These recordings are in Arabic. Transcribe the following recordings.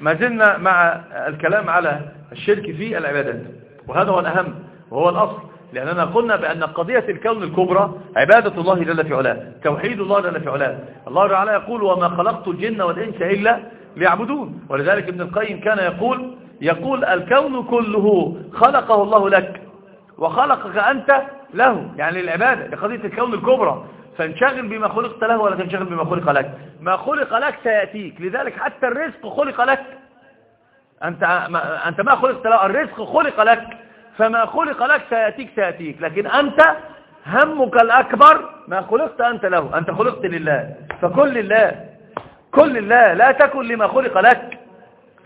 ما زلنا مع الكلام على الشرك في العبادات وهذا هو الأهم وهو الأصل لأننا قلنا بأن قضية الكون الكبرى عبادة الله جل في علاه توحيد الله جل في علاه. الله تعالى يقول وما خلقت الجن والإنس إلا ليعبدون. ولذلك ابن القيم كان يقول يقول الكون كله خلقه الله لك وخلقك أنت له. يعني العبادة لقضية الكون الكبرى. فانشغل بما خلقت له ولا تنشغل بما خلق لك. ما خلق لك سيأتيك. لذلك حتى الرزق خلق لك. أنت ما, أنت ما خلقت له الرزق خلق لك. فما خلق لك سيأتيك سيأتيك. لكن أنت همك الأكبر ما خلقت أنت له. أنت خلقت لله. فكل لله. كل لله. لا تكن لما خلق لك.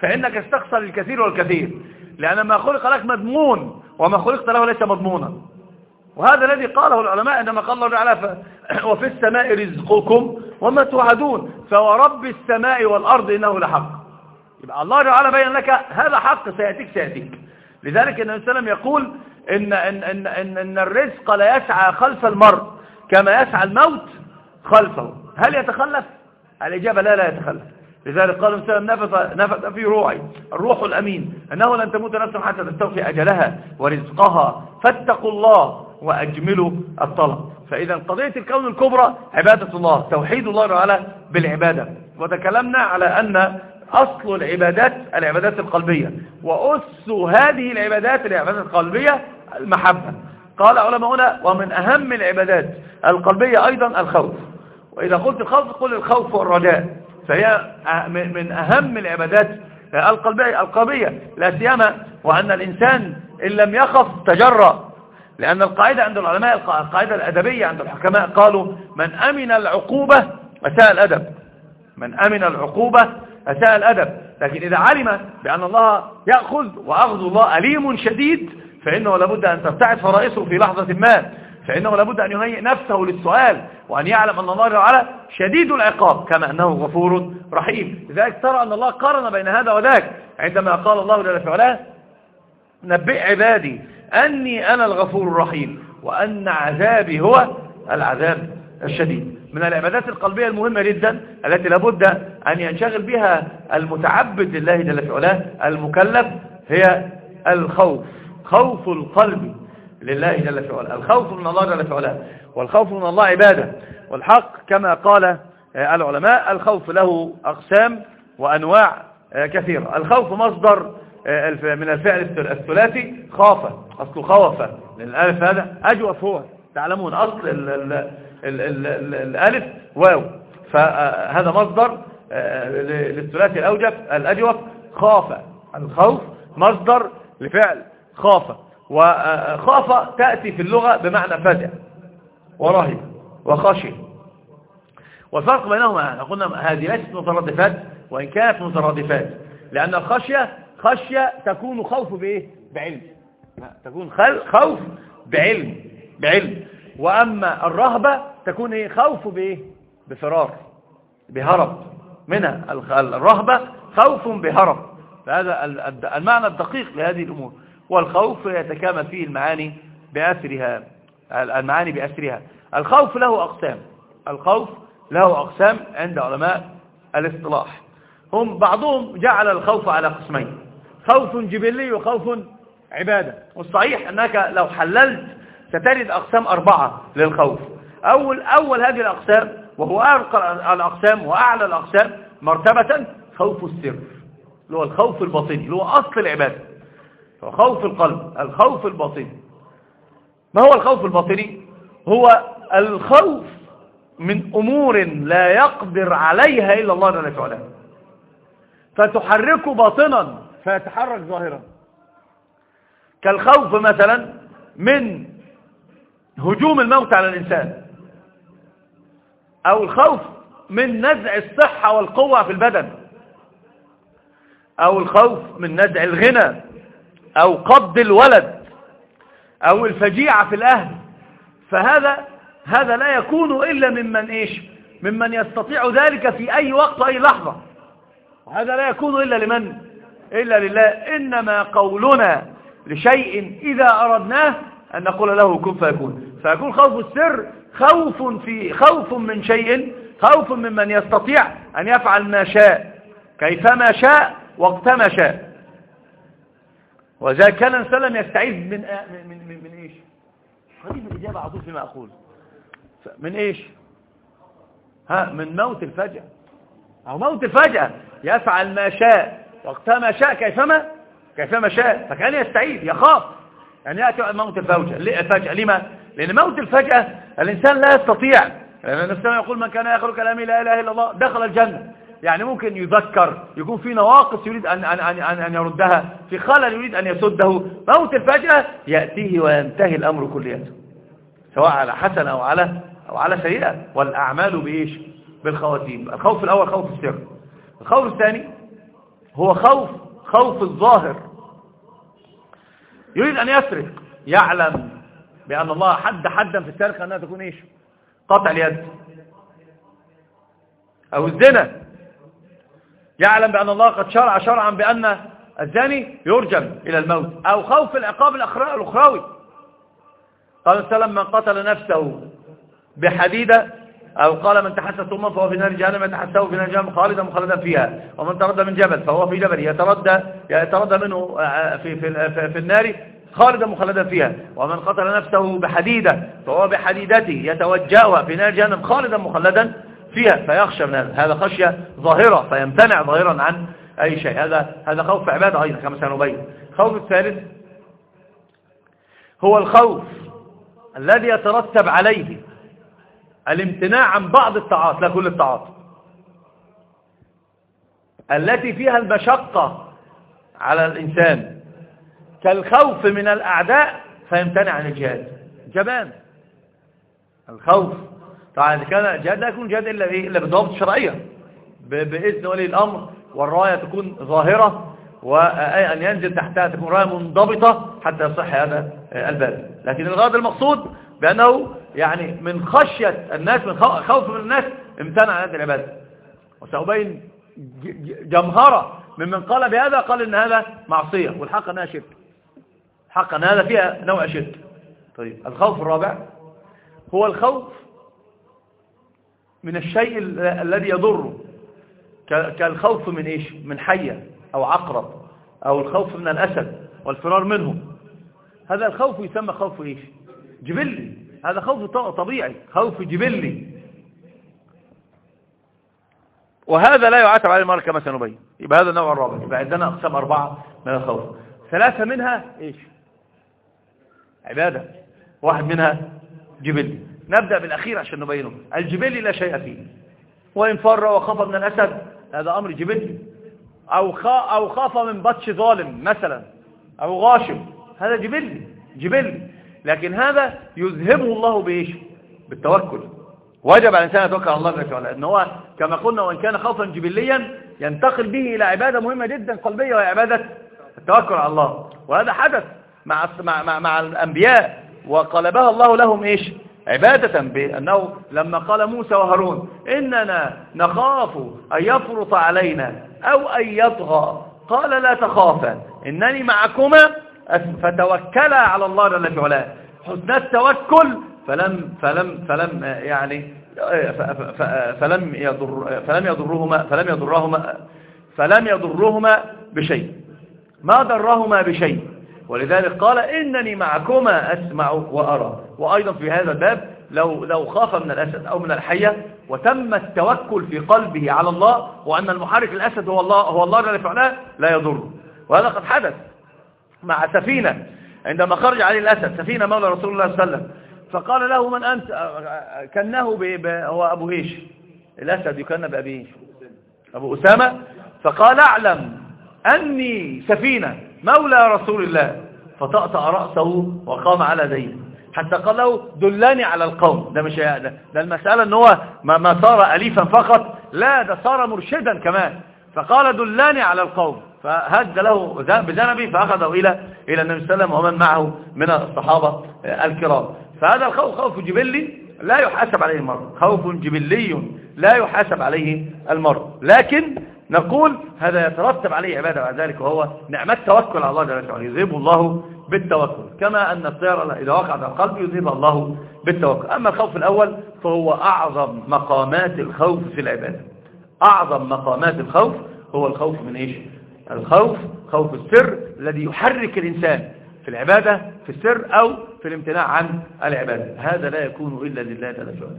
فإنك استخسر الكثير والكثير. لأن ما خلق لك مضمون وما خلقت له ليس مضمونا. وهذا الذي قاله العلماء عندما قال الله تعالى وفي السماء رزقكم وما توعدون. فورب السماء والأرض إنه لحق. يبقى الله تعالى بين لك هذا حق سيأتيك سيأتيك. لذلك النبي صلى الله عليه وسلم يقول إن, إن, إن, إن, إن الرزق لا يسعى خلف المرء كما يسعى الموت خلفه. هل يتخلف؟ الإجابة لا لا يتخلف. لذلك قال النبي صلى الله عليه وسلم نفث, في روعي. الروح الأمين. أنه لن تموت نفس حتى تستوفي أجلها ورزقها. فاتقوا الله. وأجملوا الطلب. فإذا قضية الكون الكبرى عبادة الله توحيد الله تعالى بالعبادة. وتكلمنا على أن أصل العبادات العبادات القلبية. وأس هذه العبادات العبادات القلبية المحبة. قال علماؤنا ومن أهم العبادات القلبية أيضا الخوف. وإذا قلت الخوف قل الخوف والرجاء. فهي من أهم العبادات القلبية القلبية. لا سيما وأن الإنسان إن لم يخف تجرأ. لأن القاعدة عند العلماء القاعدة الأدبية عند الحكماء قالوا من أمن العقوبة أساء الأدب. من أمن العقوبة أساء الأدب. لكن إذا علم بأن الله يأخذ وأخذ الله أليم شديد فإنه لابد أن تبتعد فرائصه في لحظة ما. فإنه لابد أن يهيئ نفسه للسؤال وأن يعلم أن الله تعالى شديد العقاب كما أنه غفور رحيم. لذلك ترى أن الله قارن بين هذا وذاك. عندما قال الله جل وعلا نبئ عبادي أني أنا الغفور الرحيم وأن عذابي هو العذاب الشديد. من العبادات القلبية المهمة جدا التي لابد أن ينشغل بها المتعبد لله جل وعلا المكلف هي الخوف. خوف القلب لله جل وعلا الخوف من الله جل وعلا والخوف من الله عبادة. والحق كما قال العلماء الخوف له أقسام وأنواع كثيرة. الخوف مصدر من الفعل الثلاثي خاف. أصل خوف. الألف هذا أجوف هو. تعلمون أصل ال ال ال ال ال الألف واو. فهذا مصدر للثلاثي الأوجف الأجوف خاف. الخوف مصدر لفعل خاف. وخاف تأتي في اللغة بمعنى فزع ورهب وخشي. والفرق بينهما قلنا هذه ليست مترادفات وإن كانت مترادفات لأن الخشية خشية تكون خوف بإيه؟ بعلم. تكون خوف بعلم بعلم. وأما الرهبة تكون إيه؟ خوف بإيه؟ بفرار بهرب منها. الرهبة خوف بهرب. فهذا المعنى الدقيق لهذه الأمور. والخوف يتكامل فيه المعاني بأسرها المعاني بأسرها الخوف له أقسام. الخوف له أقسام عند علماء الاصطلاح. هم بعضهم جعل الخوف على قسمين. خوف جبلي وخوف عبادة. والصحيح أنك لو حللت ستجد أقسام أربعة للخوف. أول, أول هذه الأقسام وهو أرقى الأقسام وأعلى الأقسام مرتبة خوف السر. اللي هو الخوف الباطني اللي هو أصل العبادة. خوف القلب الخوف الباطني ما هو الخوف الباطني؟ هو الخوف من أمور لا يقدر عليها إلا الله جل وعلا. فتحركه باطنا. فيتحرك ظاهرا. كالخوف مثلا من هجوم الموت على الإنسان. أو الخوف من نزع الصحة والقوة في البدن. أو الخوف من نزع الغنى. أو قبض الولد. أو الفجيعة في الأهل. فهذا هذا لا يكون إلا ممن إيش؟ ممن يستطيع ذلك في أي وقت وأي لحظة. وهذا لا يكون إلا لمن؟ إلا لله. إنما قولنا لشيء إذا أردناه أن نقول له كن فيكون. فيكون خوف السر خوف في خوف من شيء خوف ممن يستطيع أن يفعل ما شاء. كيفما شاء وقت ما شاء. وإذا كان الإنسان يستعيذ من, من, من, من إيش؟ قريب الإجابة على طول فيما أقول. من إيش؟ ها من موت الفجأة. أو موت الفجأة. يفعل ما شاء. وقت ما شاء كيفما كيفما شاء. فكان يستعيذ يخاف يعني يأتي موت الفجأة. لما؟ لأن موت الفجأة الإنسان لا يستطيع. لأن النبي يقول من كان يأخذ كلامي لا إله إلا الله دخل الجنة. يعني ممكن يذكر يكون في نواقص يريد أن, أن, أن, أن, أن يردها في خلل يريد أن يسده. موت الفجأة يأتيه وينتهي الأمر كليته سواء على حسن أو على أو على سيئة. والأعمال بإيش؟ بالخواتيم. الخوف الأول خوف السر. الخوف الثاني هو خوف خوف الظاهر. يريد أن يسرق يعلم بأن الله حد حدا في السرقة أنها تكون إيش؟ قطع اليد. أو الزنا. يعلم بأن الله قد شرع شرعا بأن الزاني يرجم إلى الموت. أو خوف العقاب الأخروي قال السلام من قتل نفسه بحديدة أو قال من تحسس ثم فهو في نار جهنم يتحسه في نار جهنم خالدا مخلدا فيها. ومن تردى من جبل فهو في جبل يتردى يتردى منه آه، في في في النار خالدا مخلدا فيها. ومن قتل نفسه بحديدة فهو بحديدته يتوجهها في نار جهنم خالدا مخلدا فيها. فيخشى من هذا هذا خشية ظاهرة فيمتنع ظاهرا عن أي شيء. هذا هذا خوف عبادة أيضا كما سنبين. خوف الثالث هو الخوف الذي يترتب عليه الامتناع عن بعض الطاعات لا كل الطاعات التي فيها المشقة على الإنسان كالخوف من الأعداء فيمتنع عن الجهاد. جبان. الخوف. طبعا إذا كان الجهاد لا يكون جهاد إلا؟ إلا بالضوابط الشرعية بإذن ولي الأمر والراية تكون ظاهرة وأن ينزل تحتها تكون راية منضبطة حتى يصح هذا الباب. لكن الغرض المقصود بأنه يعني من خشية الناس من خوف من الناس امتنع عن هذه العبادة. وسأبين جمهرة ممن قال بهذا قال إن هذا معصية والحق إنها شرك. حق إن هذا فيها نوع شرك. طيب الخوف الرابع هو الخوف من الشيء الذي يضره. كالخوف من إيش؟ من حية أو عقرب أو الخوف من الأسد والفرار منه هذا الخوف يسمى خوف إيش؟ جبلي. هذا خوف طبيعي خوف جبلي. وهذا لا يعاتب عليه المرء كما سنبين. يبقى هذا النوع الرابع. يبقى عندنا أقسام أربعة من الخوف. ثلاثة منها إيش؟ عبادة. واحد منها جبلي نبدأ بالأخير عشان نبينه. الجبلي لا شيء فيه. وإن فر وخاف من الأسد هذا أمر جبلي أو أو خاف من بطش ظالم مثلا. أو غاشم هذا جبلي جبلي لكن هذا يذهبه الله بإيش بالتوكل. وجب على الإنسان يتوكل على الله جل وعلا إن هو كما قلنا وإن كان خوفا جبليا ينتقل به إلى عبادة مهمة جدا قلبية وهي عبادة التوكل على الله. وهذا حدث مع مع مع, الأنبياء وقلبها الله لهم إيش؟ عبادة بأنه لما قال موسى وهارون إننا نخاف أن يفرط علينا أو أن يطغى قال لا تخافا إنني معكما فتوكلا على الله جل وعلا. حسن التوكل فلم فلم فلم يعني فلم يضر فلم يضرهما فلم يضرهما فلم يضرهما بشيء. ما ضرهما بشيء. ولذلك قال إنني معكما أسمع وأرى. وأيضا في هذا الباب لو لو خاف من الأسد أو من الحية وتم التوكل في قلبه على الله وأن المحرك الأسد هو الله هو الله جل وعلا لا يضره. وهذا قد حدث. مع سفينة عندما خرج عليه الأسد سفينة مولى رسول الله صلى الله عليه وسلم. فقال له من أنت؟ كنه هو أبو هيش. الأسد يكن بأبي هيش. أبو أسامة. فقال أعلم أني سفينة مولى رسول الله. فطأطأ رأسه وقام على ديه حتى قال له دلاني على القوم. ده مش ده, ده المسألة إن هو ما, ما صار أليفا فقط لا ده صار مرشدا كمان. فقال دلاني على القوم. فهد له بجانبه فأخذه إلى إلى النبي صلى الله عليه وسلم ومن معه من الصحابة الكرام. فهذا الخوف خوف جبلي لا يحاسب عليه المرء. خوف جبلي لا يحاسب عليه المرء. لكن نقول هذا يترتب عليه عبادة بعد ذلك وهو نعمة توكل على الله جل وعلا. يذهبه الله بالتوكل. كما أن الطيرة إذا وقعت على القلب يذهبها الله بالتوكل. أما الخوف الأول فهو أعظم مقامات الخوف في العبادة. أعظم مقامات الخوف هو الخوف من إيش؟ الخوف خوف السر الذي يحرك الإنسان في العبادة في السر أو في الامتناع عن العبادة. هذا لا يكون إلا لله جل وعلا.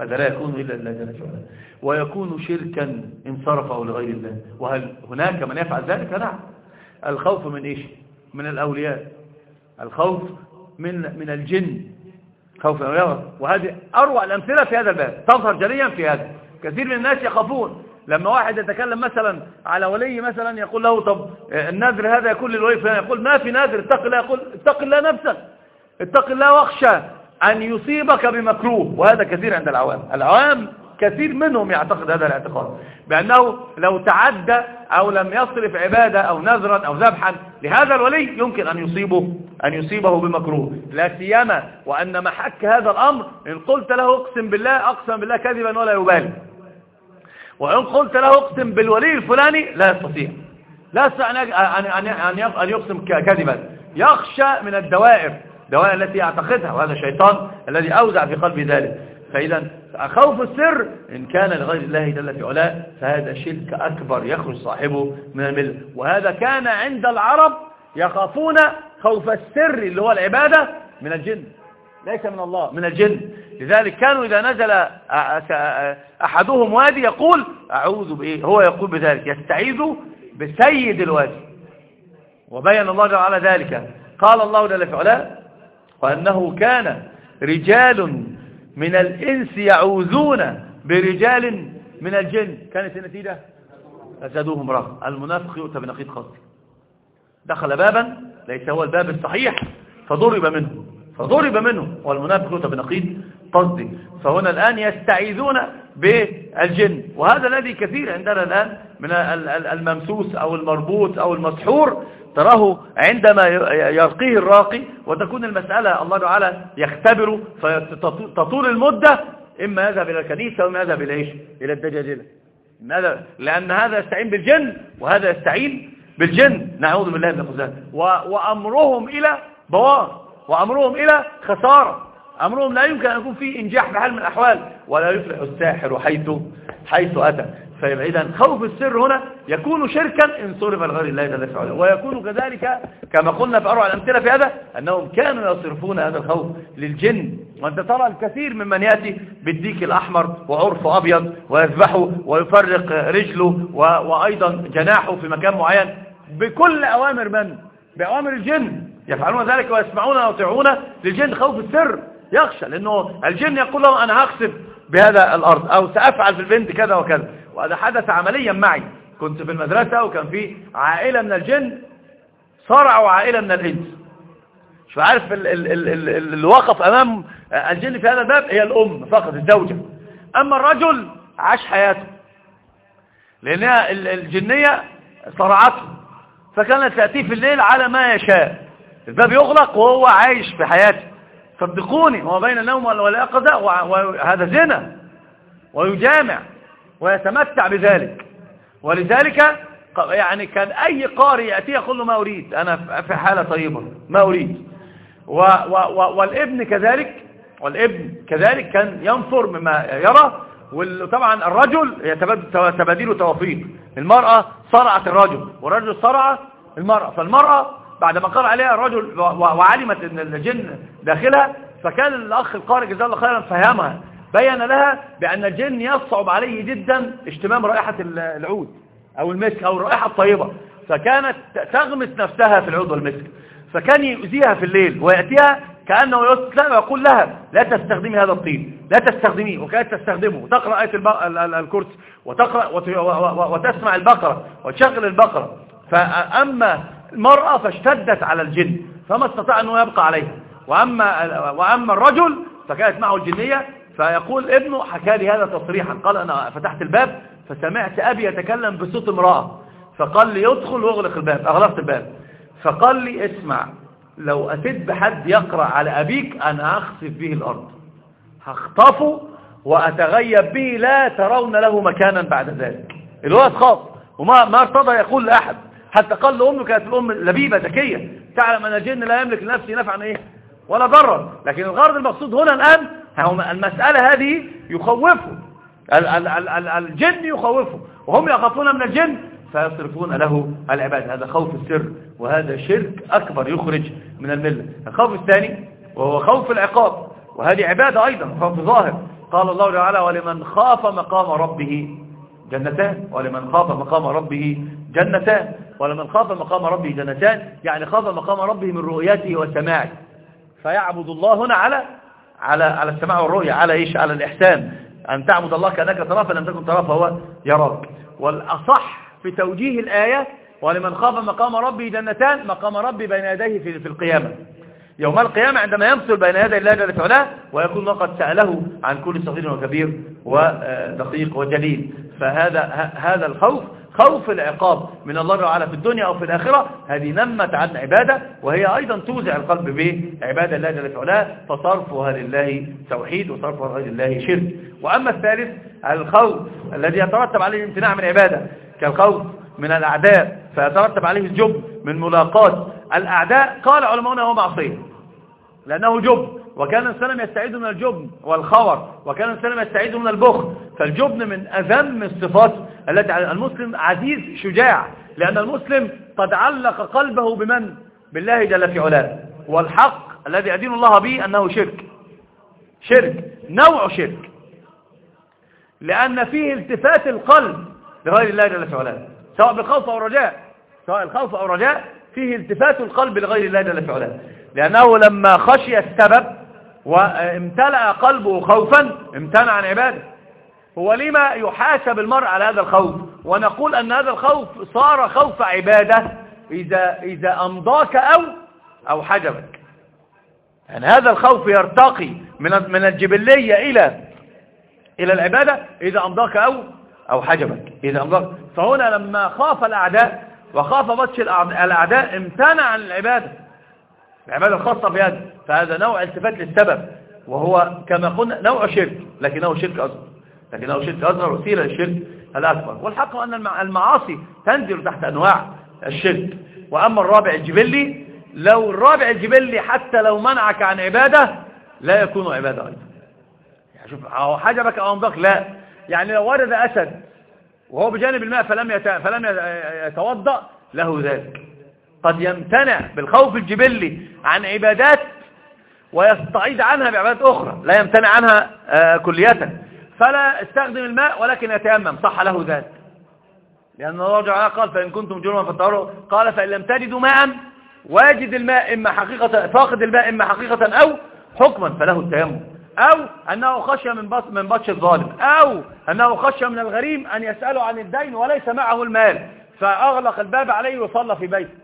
هذا لا يكون إلا لله جل وعلا. ويكون شركا إن صرفه لغير الله. وهل هناك من يفعل ذلك؟ نعم الخوف من إيش؟ من الأولياء. الخوف من من الجن. خوف الأولياء. وهذه أروع الأمثلة في هذا الباب. تظهر جليا في هذا. كثير من الناس يخافون. لما واحد يتكلم مثلا على ولي مثلا يقول له طب النذر هذا يكون للولي فلان يقول ما في نذر اتق الله يقول اتق الله نفسك اتق الله واخشى أن يصيبك بمكروه وهذا كثير عند العوام. العوام كثير منهم يعتقد هذا الاعتقاد بأنه لو تعدى أو لم يصرف عبادة أو نذرا أو ذبحا لهذا الولي يمكن أن يصيبه أن يصيبه بمكروه. لا سيما وأن محك هذا الأمر إن قلت له اقسم بالله أقسم بالله كذبا ولا يبالي. وإن قلت له اقسم بالولي الفلاني لا يستطيع. لا يستطيع أن, يقسم كذبا. يخشى من الدوائر الدوائر التي يعتقدها وهذا الشيطان الذي أوزع في قلبي ذلك. فإذا خوف السر إن كان لغير الله جل في علاه فهذا شرك أكبر يخرج صاحبه من الملة وهذا كان عند العرب يخافون خوف السر اللي هو العبادة من الجن. ليس من الله من الجن. لذلك كانوا إذا نزل أحدهم وادي يقول أعوذ بإيه هو يقول بذلك يستعيذ بسيد الوادي. وبين الله جل وعلا ذلك. قال الله جل في وأنه كان رجال من الإنس يعوذون برجال من الجن. كانت النتيجة فزادوهم رغم. المنافق يؤتى بنقيض خاص. دخل بابا ليس هو الباب الصحيح فضرب منه. فضرب منه. والمنافق يؤتى بنقيض قصدي. فهنا الآن يستعيذون بالجن. وهذا الذي كثير عندنا الآن من الممسوس أو المربوط أو المسحور تراه عندما يرقيه الراقي. وتكون المسألة الله تعالى يختبر فتطول المدة. إما يذهب إلى الكنيسة وإما يذهب إلى إيش؟ إلى الدجاجلة لأن هذا يستعين بالجن وهذا يستعين بالجن. نعوذ بالله من الخزان. وأمرهم إلى بوار. وأمرهم إلى خسارة. أمرهم لا يمكن أن يكون فيه إنجاح بحال من الأحوال ولا يفلح الساحر حيث حيث أتى. فإذا خوف السر هنا يكون شركا إن صرف الغير الله جل وعلا ويكون كذلك كما قلنا في أروع الأمثلة في هذا أنهم كانوا يصرفون هذا الخوف للجن. وأنت ترى الكثير ممن يأتي بالديك الأحمر وعرفه أبيض ويذبحه ويفرق رجله وأيضا جناحه في مكان معين. بكل أوامر من؟ بأوامر الجن. يفعلون ذلك ويسمعون ويطيعون للجن خوف السر يخشى لأنه الجن يقول له أنا هخسف بهذا الأرض أو سأفعل في البنت كذا وكذا. وهذا حدث عمليا معي. كنت في المدرسة وكان في عائلة من الجن صرعوا عائلة من الإنس. مش عارف اللي وقف أمام الجن في هذا الباب؟ هي الأم فقط الزوجة. أما الرجل عاش حياته. لأنها الجنية صرعته. فكانت تأتيه في الليل على ما يشاء. الباب يغلق وهو عايش في حياته. صدقوني هو بين النوم واليقظة وهذا زنا ويجامع ويتمتع بذلك. ولذلك يعني كان أي قارئ يأتي يقول له ما أريد أنا في حالة طيبة ما أريد. و و والابن كذلك والابن كذلك كان ينفر مما يرى وطبعا الرجل تباديل وتوافيق. المرأة صرعت الرجل والرجل صرع المرأة فالمرأة بعد ما قرأ عليها الرجل وعلمت إن الجن داخلها فكان الأخ القارئ جزاه الله خيرا فهمها بين لها بأن الجن يصعب عليه جدا اشتمام رائحة العود أو المسك أو الرائحة الطيبة فكانت تغمس نفسها في العود والمسك فكان يؤذيها في الليل ويأتيها كأنه يسلم ويقول لها لا تستخدمي هذا الطين لا تستخدميه. وكانت تستخدمه وتقرأ آية الكرسي وتقرأ وتسمع البقرة وتشغل البقرة. فأما المرأة فاشتدت على الجن فما استطاع أنه يبقى عليها. وأما, وأما الرجل فكانت معه الجنية فيقول ابنه حكى لي هذا تصريحا. قال أنا فتحت الباب فسمعت أبي يتكلم بصوت امرأة. فقال لي يدخل واغلق الباب أغلقت الباب. فقال لي اسمع لو أتيت بحد يقرأ على أبيك أنا أخسف به الأرض. هخطفه وأتغيب به لا ترون له مكانا بعد ذلك. الولد خاف وما ما ارتضى يقول لأحد. حتى قال لأمه كانت الأم لبيبة ذكية. تعلم أن الجن لا يملك لنفسه نفعا إيه؟ ولا ضرا. لكن الغرض المقصود هنا الآن المسألة هذه يخوفه. الجن يخوفه. وهم يخافون من الجن فيصرفون له العباد. هذا خوف السر وهذا شرك أكبر يخرج من الملة. الخوف الثاني وهو خوف العقاب. وهذه عبادة أيضا خوف ظاهر. قال الله تعالى ولمن خاف مقام ربه جنتان. ولمن خاف مقام ربه جنتان. ولمن خاف مقام ربه جنتان يعني خاف مقام ربه من رؤيته وسماعه. فيعبد الله هنا على على على السماع والرؤية على إيش؟ على الإحسان. أن تعبد الله كأنك تراه فلم تكن تراه فهو يراك. والأصح في توجيه الآية ولمن خاف مقام ربه جنتان مقام ربي بين يديه في, في القيامة. يوم القيامة عندما يمثل بين يدي الله جل وعلا ويكون قد سأله عن كل صغير وكبير ودقيق وجليل فهذا هذا الخوف خوف العقاب من الله تعالى في الدنيا أو في الآخرة هذه نمت عن عبادة وهي أيضا توزع القلب بعبادة الله جل وعلا فصرفها لله توحيد وصرفها لله شرك. وأما الثالث الخوف الذي يترتب عليه الامتناع من عبادة كالخوف من الأعداء فيترتب عليه الجب من ملاقات. الأعداء قال علماؤنا هو معصية لأنه جب وكان السلام يستعيد من الجبن والخور وكان السلام يستعيد من البخل. فالجبن من أذم الصفات التي المسلم عزيز شجاع لأن المسلم قد علق قلبه بمن؟ بالله جل في علاه. والحق الذي يدين الله به أنه شرك. شرك نوع شرك. لأن فيه التفات القلب لغير الله جل في علاه سواء بالخوف أو الرجاء. سواء الخوف أو الرجاء فيه التفات القلب لغير الله جل في علاه. لأنه لما خشي السبب وامتلأ قلبه خوفا امتنع عن عبادة. هو لما يحاسب المرء على هذا الخوف؟ ونقول أن هذا الخوف صار خوف عبادة إذا, إذا أمضاك أو أو حجبك. يعني هذا الخوف يرتقي من من الجبلية إلى إلى العبادة إذا أمضاك أو أو حجبك. إذا أمضاك. فهنا لما خاف الأعداء وخاف بطش الأعداء امتنع عن العبادة. العبادة الخاصة بهذا. فهذا نوع التفات للسبب. وهو كما قلنا نوع شرك. لكنه شرك أصغر. لكنه شرك أصغر وسيلة للشرك الأكبر. والحق أن المعاصي تنزل تحت أنواع الشرك. وأما الرابع الجبلي لو الرابع الجبلي حتى لو منعك عن عبادة لا يكون عبادة أيضا. يعني شوف أو حجبك أو أمضاك لا. يعني لو ورد أسد وهو بجانب الماء فلم فلم يتوضأ له ذلك. قد يمتنع بالخوف الجبلي عن عبادات ويستعيد عنها بعبادات أخرى لا يمتنع عنها آه، كلية. فلا استخدم الماء ولكن يتيمم صح له ذلك. لأن الله جعل قال فإن كنتم جرما فاتطهروا قال فإن لم تجدوا ماء واجد الماء إما حقيقة فاقد الماء إما حقيقة أو حكما فله التيمم. أو أنه خشى من بطش, من بطش الظالم. أو أنه خشى من الغريم أن يسأله عن الدين وليس معه المال. فأغلق الباب عليه وصلى في بيته.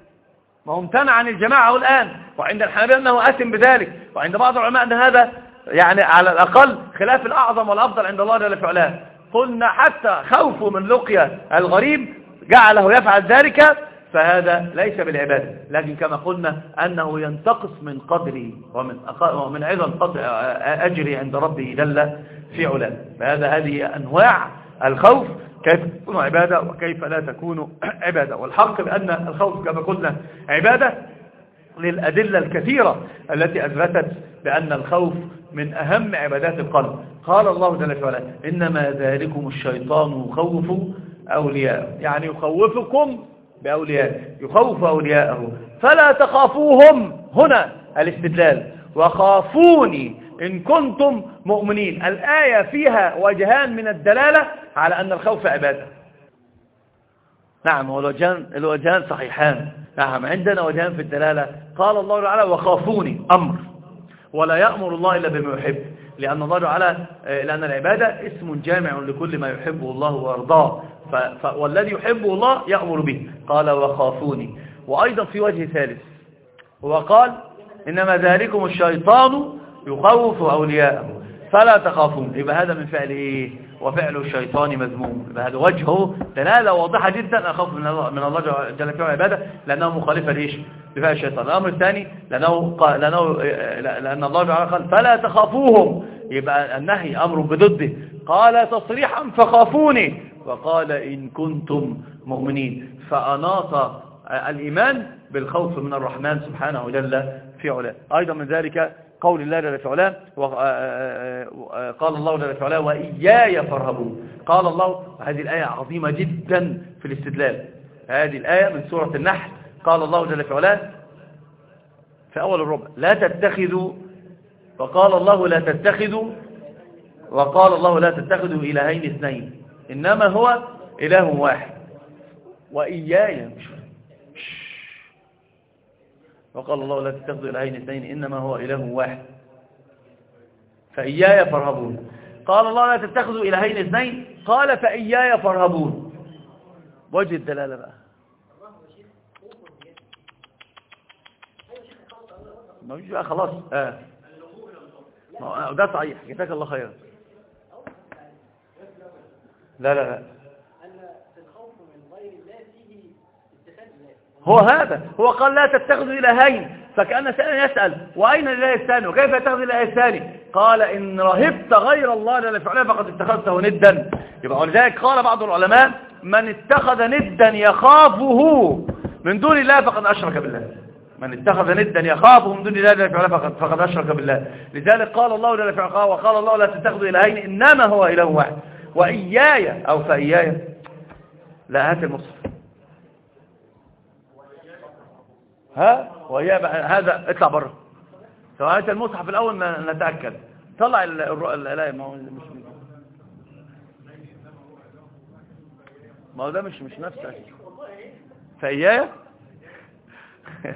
ما هو امتنع عن الجماعة الآن. وعند الحنابلة أنه أثم بذلك. وعند بعض العلماء أن هذا يعني على الأقل خلاف الأعظم والأفضل عند الله جل في قلنا حتى خوفه من لقيا الغريب جعله يفعل ذلك فهذا ليس بالعبادة. لكن كما قلنا أنه ينتقص من قدره ومن, ومن قدر أجره عند ربه جل في علاه. فهذا هذه أنواع الخوف كيف تكون عبادة وكيف لا تكون عبادة. والحق بأن الخوف كما قلنا عبادة للأدلة الكثيرة التي أثبتت بأن الخوف من أهم عبادات القلب. قال الله جل وعلا إنما ذلكم الشيطان يخوف أولياءه. يعني يخوفكم بأوليائه يخوف أولياءه. فلا تخافوهم. هنا الاستدلال. وخافوني. إن كنتم مؤمنين. الآية فيها وجهان من الدلالة على أن الخوف عبادة. نعم والوجهان الوجهان صحيحان. نعم عندنا وجهان في الدلالة. قال الله تعالى وخافوني أمر. ولا يأمر الله إلا بما يحب. لأن الله تعالى لأن العبادة اسم جامع لكل ما يحبه الله. ف... والذي يحبه الله يأمر به. قال وخافوني وأيضا في وجه ثالث. وقال إنما ذلكم الشيطان يخوف أولياءه. فلا تخافون. يبقى هذا من فعل إيه؟ وفعل الشيطان مذموم. يبقى هذا وجهه دلالة واضحة جدا. أخاف من الله من الله جل في عبادة. لأنه مخالفة ليش؟ لفعل الشيطان. الأمر الثاني لأنه لأنه لأن الله تعالى قال فلا تخافوهم. يبقى النهي أمر بضده. قال تصريحا فخافوني. وقال إن كنتم مؤمنين. فأناط الإيمان بالخوف من الرحمن سبحانه جل في علاه. أيضا من ذلك قول الله جل في علاه قال الله جل في وإياي فارهبون. قال الله هذه الآية عظيمة جدا في الاستدلال. هذه الآية من سورة النحل. قال الله جل في علاه في أول الربع لا تتخذوا وقال الله لا تتخذوا وقال الله لا تتخذوا إلهين اثنين إنما هو إله واحد. وإياي وقال الله لا تتخذوا إلهين اثنين إنما هو إله واحد. فإياي فارهبون. قال الله لا تتخذوا إلهين اثنين. قال فإياي فارهبون. وجه الدلالة بقى. ما فيش بقى خلاص. آه. ده صحيح. جزاك الله خيرا. لا لا لا. هو هذا. هو قال لا تتخذوا إلهين فكأن سأل يسأل وأين الإله الثاني؟ وكيف يتخذ الإله الثاني؟ قال إن رهبت غير الله جل في فقد اتخذته ندا. يبقى ولذلك قال بعض العلماء من اتخذ ندا يخافه من دون الله فقد أشرك بالله. من اتخذ ندا يخافه من دون الله في فقد, فقد أشرك بالله. لذلك قال الله جل في وقال الله لا تتخذوا إلهين إنما هو إله واحد. وإياي أو فإياي لا هات المصحف. ها؟ وهي هذا اطلع بره. سواء انت المصحف الأول نتأكد. طلع الايه ما هو مش ما هو ده مش مش نفس فاياي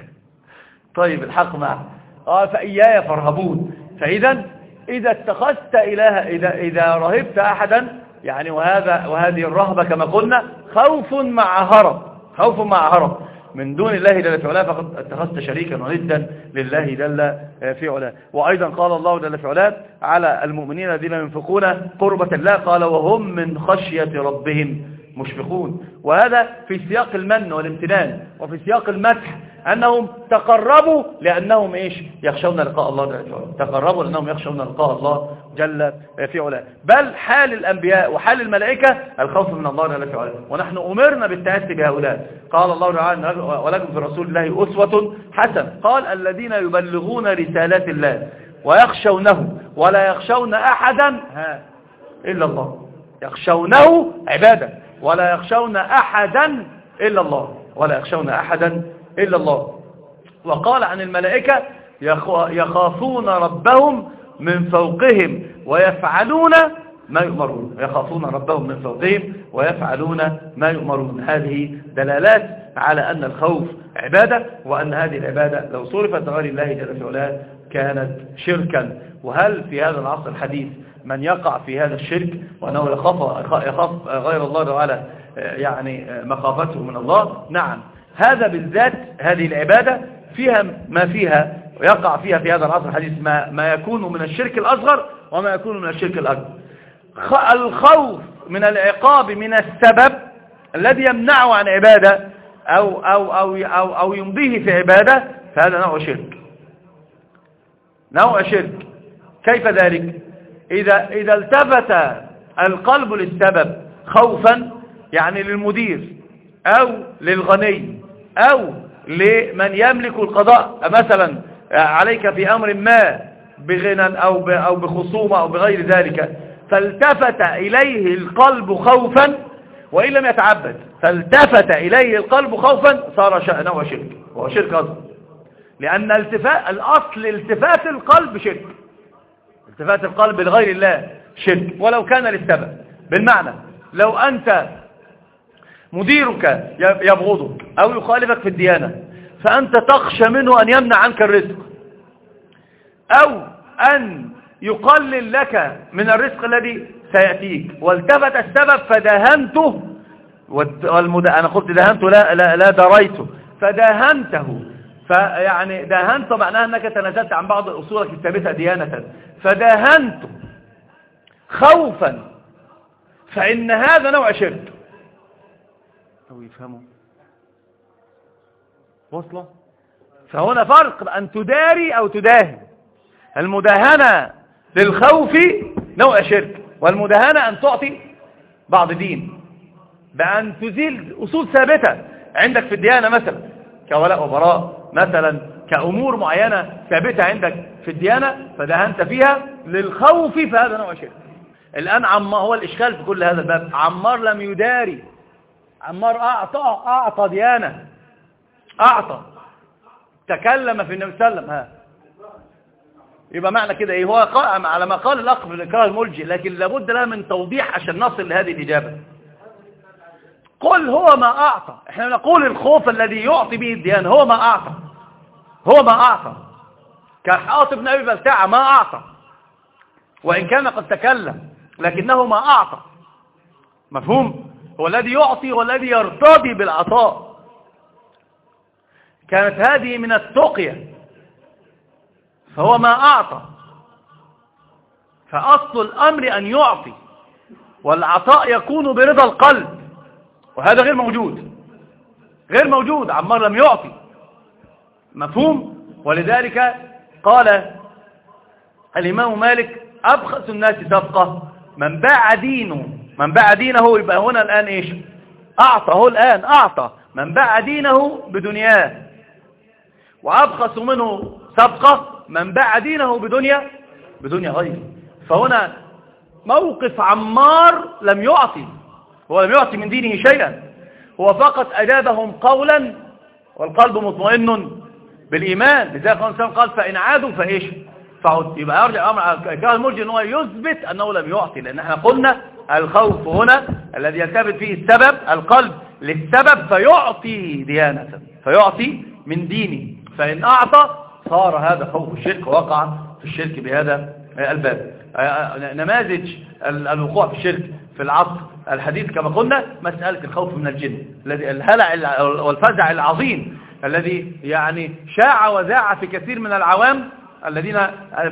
طيب الحق معه آه فاياي فارهبون. فإذا إذا اتخذت اله إذا إذا رهبت أحدا يعني وهذا وهذه الرهبة كما قلنا خوف مع هرب. خوف مع هرب. من دون الله جل في علاه فقد اتخذت شريكا وندا لله جل في علاه. وأيضا قال الله جل في علاه على المؤمنين الذين ينفقون قربة الله قال وهم من خشية ربهم. مشفقون. وهذا في سياق المن والامتنان وفي سياق المسح أنهم تقربوا لأنهم إيش؟ يخشون لقاء الله تقربوا لأنهم يخشون لقاء الله جل في علاه. بل حال الأنبياء وحال الملائكة الخوف من الله جل في علاه. ونحن أمرنا بالتأسي بهؤلاء. قال الله تعالى ولكم في رسول الله أسوة حسن قال الذين يبلغون رسالات الله ويخشونه ولا يخشون أحدا إلا الله. يخشونه عبادة ولا يخشون أحدا إلا الله. ولا يخشون أحدا إلا الله. وقال عن الملائكة يخافون ربهم من فوقهم ويفعلون ما يؤمرون. يخافون ربهم من فوقهم ويفعلون ما يؤمرون. هذه دلالات على أن الخوف عبادة وأن هذه العبادة لو صرفت غير الله جل في علاه كانت شركا. وهل في هذا العصر الحديث من يقع في هذا الشرك وأنه يخاف, يخاف غير الله تعالى يعني مخافته من الله؟ نعم. هذا بالذات هذه العبادة فيها ما فيها ويقع فيها في هذا العصر الحديث ما, ما يكون من الشرك الأصغر وما يكون من الشرك الأكبر. الخوف من العقاب من السبب الذي يمنعه عن عبادة أو, أو, أو, أو, أو يمضيه في عبادة فهذا نوع شرك. نوع شرك. كيف ذلك؟ إذا, إذا التفت القلب للسبب خوفا يعني للمدير أو للغني أو لمن يملك القضاء مثلا عليك في أمر ما بغنى أو أو بخصومة أو بغير ذلك فالتفت إليه القلب خوفا وإن لم يتعبد فالتفت إليه القلب خوفا صار نوع شرك وهو شرك أصلا. لأن التفات الأصل التفات القلب شرك. التفات القلب لغير الله شرك ولو كان للسبب. بالمعنى لو أنت مديرك يبغضك أو يخالفك في الديانة فأنت تخشى منه أن يمنع عنك الرزق. أو أن يقلل لك من الرزق الذي سيأتيك. والتفت السبب فدهنته والمد... أنا قلت دهنته لا, لا, لا دريته فدهنته. فيعني دهنته معناها أنك تنازلت عن بعض أصولك الثابتة ديانة. فدهنته خوفا فإن هذا نوع شرك. أو يفهموا. وصلة. فهنا فرق أن تداري أو تداهن. المداهنة للخوف نوع شرك والمداهنة أن تعطي بعض دين. بأن تزيل أصول ثابتة عندك في الديانة مثلا كولاء وبراء. مثلا كأمور معينة ثابتة عندك في الديانة فدهنت فيها للخوف فهذا نوع شرك الآن عما هو الإشكال في كل هذا الباب. عمار لم يداري. عمار أعطى أعطى ديانة. أعطى. تكلم في النبي صلى الله عليه وسلم. ها. يبقى معنى كده إيه؟ هو قائم على ما قال الأخ في الإكراه الملجئ لكن لابد لها من توضيح عشان نصل لهذه الإجابة. قل هو ما أعطى. إحنا نقول الخوف الذي يعطي به الديانة هو ما أعطى. هو ما أعطى. كحاطب بن أبي بلتعة ما أعطى. وإن كان قد تكلم لكنه ما أعطى. مفهوم؟ هو الذي يعطي والذي يرتضي بالعطاء. كانت هذه من التقية. فهو ما أعطى. فأصل الأمر أن يعطي. والعطاء يكون برضا القلب. وهذا غير موجود. غير موجود. عمار لم يعطي. مفهوم؟ ولذلك قال الإمام مالك أبخس الناس صفقة. من باع دينه من باع دينه يبقى هنا الآن إيش؟ أعطى هو الآن أعطى. من باع دينه بدنياه وأبخس منه صفقة. من باع دينه بدنيا بدنيا غيره فهنا موقف عمار لم يعطي. هو لم يعطي من دينه شيئا. هو فقط أجابهم قولا والقلب مطمئن. بالإيمان لذلك الإنسان قال فإن عادوا فإيش؟ فعد يبقى يرجع الأمر كان المرجع أنه يثبت أنه لم يعطي لأن إحنا قلنا الخوف هنا الذي يلتفت فيه السبب القلب للسبب فيعطي ديانة فيعطي من دينه. فإن أعطى صار هذا خوف الشرك وقع في الشرك بهذا الباب. نماذج الوقوع في الشرك في العصر الحديث كما قلنا مسألة الخوف من الجن الذي الهلع والفزع العظيم الذي يعني شاع وذاع في كثير من العوام الذين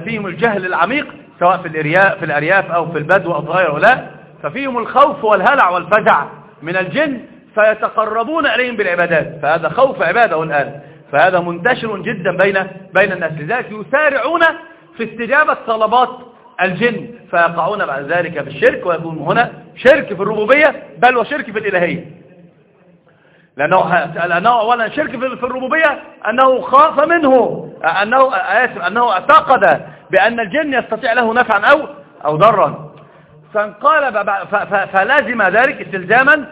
فيهم الجهل العميق سواء في الارياف في الأرياف أو في البدو أو غيره لا ففيهم الخوف والهلع والفزع من الجن فيتقربون إليهم بالعبادات فهذا خوف عبادة الآن فهذا منتشر جدا بين بين الناس لذلك يسارعون في استجابة طلبات الجن فيقعون بعد ذلك في الشرك ويكون هنا شرك في الربوبية بل وشرك في الإلهية. لأنه, لأنه أولا شرك في الربوبية أنه خاف منه أنه, آسف أنه اعتقد بأن الجن يستطيع له نفعا أو, أو ضرا. فانقلب فلازم ذلك استلزاما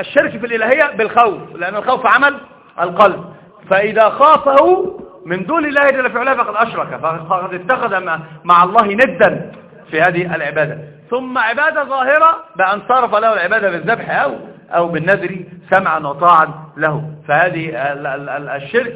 الشرك في الإلهية بالخوف لأن الخوف عمل القلب. فإذا خافه من دون الله جل في علاه فقد أشرك فقد اتخذ مع الله ندا في هذه العبادة. ثم عبادة ظاهرة بأن صرف له العبادة بالذبح أو أو بالنذر سمعا وطاعا له. فهذه الشرك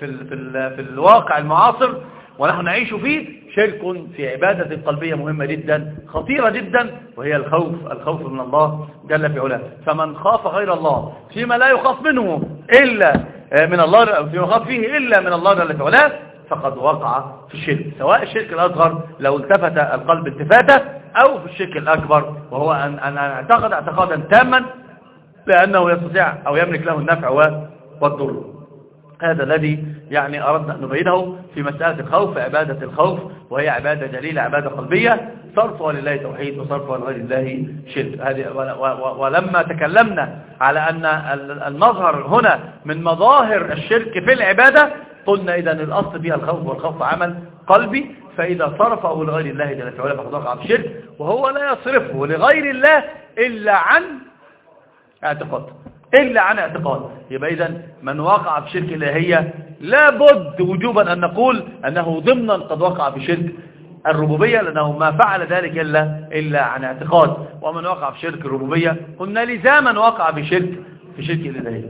في, الواقع المعاصر ونحن نعيش فيه شرك في عبادة قلبية مهمة جدا خطيرة جدا وهي الخوف الخوف من الله جل في علاه. فمن خاف غير الله فيما لا يخاف منه إلا من الله فيما يخاف فيه إلا من الله جل في علاه فقد وقع في الشرك. سواء الشرك الأصغر لو التفت القلب التفاتة أو الشرك الأكبر وهو أن, أن أعتقد اعتقادا تاما بأنه يستطيع أو يملك له النفع والضر. هذا الذي يعني أردنا أن نبينه في مسألة الخوف عبادة الخوف وهي عبادة جليلة عبادة قلبية صرفها لله توحيد وصرفها لغير الله شرك. هذه ولما تكلمنا على أن المظهر هنا من مظاهر الشرك في العبادة قلنا إذا الأصل فيها الخوف والخوف عمل قلبي فإذا صرفه لغير الله جل وعلا فقد وقع في الشرك وهو لا يصرفه لغير الله إلا عن اعتقاد. إلا عن اعتقاد. يبقى إذا من وقع في شرك الإلهية لابد وجوبا أن نقول أنه ضمنا قد وقع في شرك الربوبية لأنه ما فعل ذلك إلا, إلا عن اعتقاد. ومن وقع في شرك الربوبية قلنا لزاما وقع في شرك في شرك الإلهية.